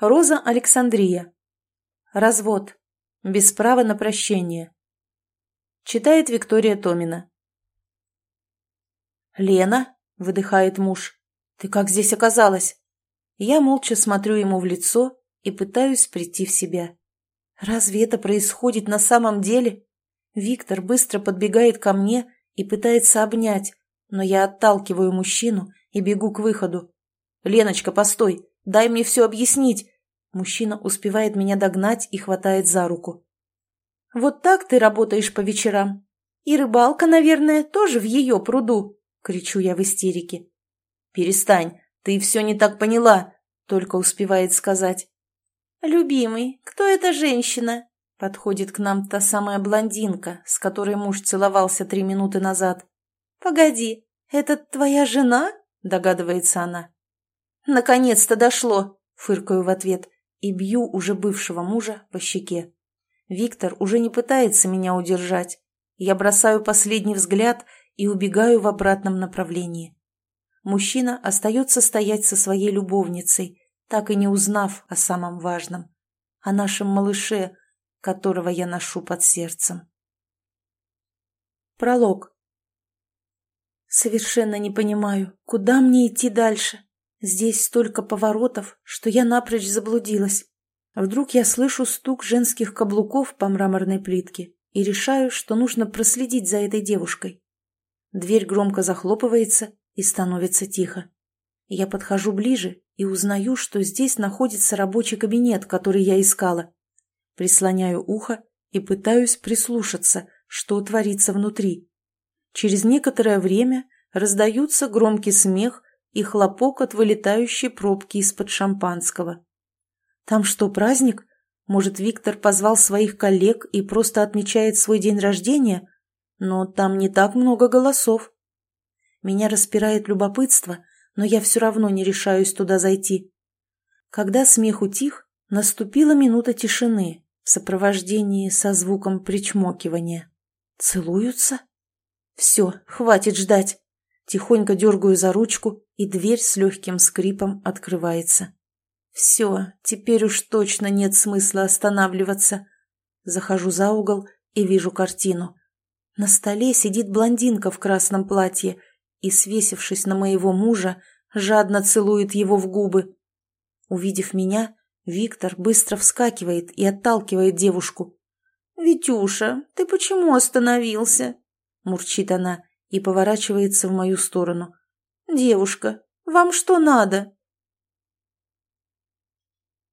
Роза Александрия. Развод. Без права на прощение. Читает Виктория Томина. «Лена?» – выдыхает муж. «Ты как здесь оказалась?» Я молча смотрю ему в лицо и пытаюсь прийти в себя. Разве это происходит на самом деле? Виктор быстро подбегает ко мне и пытается обнять, но я отталкиваю мужчину и бегу к выходу. «Леночка, постой! Дай мне все объяснить!» Мужчина успевает меня догнать и хватает за руку. «Вот так ты работаешь по вечерам. И рыбалка, наверное, тоже в ее пруду!» — кричу я в истерике. «Перестань, ты все не так поняла!» — только успевает сказать. «Любимый, кто эта женщина?» Подходит к нам та самая блондинка, с которой муж целовался три минуты назад. «Погоди, это твоя жена?» – догадывается она. «Наконец-то дошло!» – фыркаю в ответ и бью уже бывшего мужа по щеке. Виктор уже не пытается меня удержать. Я бросаю последний взгляд и убегаю в обратном направлении. Мужчина остается стоять со своей любовницей, так и не узнав о самом важном, о нашем малыше, которого я ношу под сердцем. Пролог. Совершенно не понимаю, куда мне идти дальше. Здесь столько поворотов, что я напрочь заблудилась. Вдруг я слышу стук женских каблуков по мраморной плитке и решаю, что нужно проследить за этой девушкой. Дверь громко захлопывается и становится тихо. Я подхожу ближе и узнаю, что здесь находится рабочий кабинет, который я искала. Прислоняю ухо и пытаюсь прислушаться, что творится внутри. Через некоторое время раздаются громкий смех и хлопок от вылетающей пробки из-под шампанского. Там что, праздник? Может, Виктор позвал своих коллег и просто отмечает свой день рождения? Но там не так много голосов. Меня распирает любопытство, но я все равно не решаюсь туда зайти. Когда смех утих, наступила минута тишины в сопровождении со звуком причмокивания. Целуются? Все, хватит ждать. Тихонько дергаю за ручку, и дверь с легким скрипом открывается. Все, теперь уж точно нет смысла останавливаться. Захожу за угол и вижу картину. На столе сидит блондинка в красном платье и, свесившись на моего мужа, жадно целует его в губы. Увидев меня, Виктор быстро вскакивает и отталкивает девушку. «Витюша, ты почему остановился?» – мурчит она и поворачивается в мою сторону. «Девушка, вам что надо?»